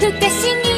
不可思議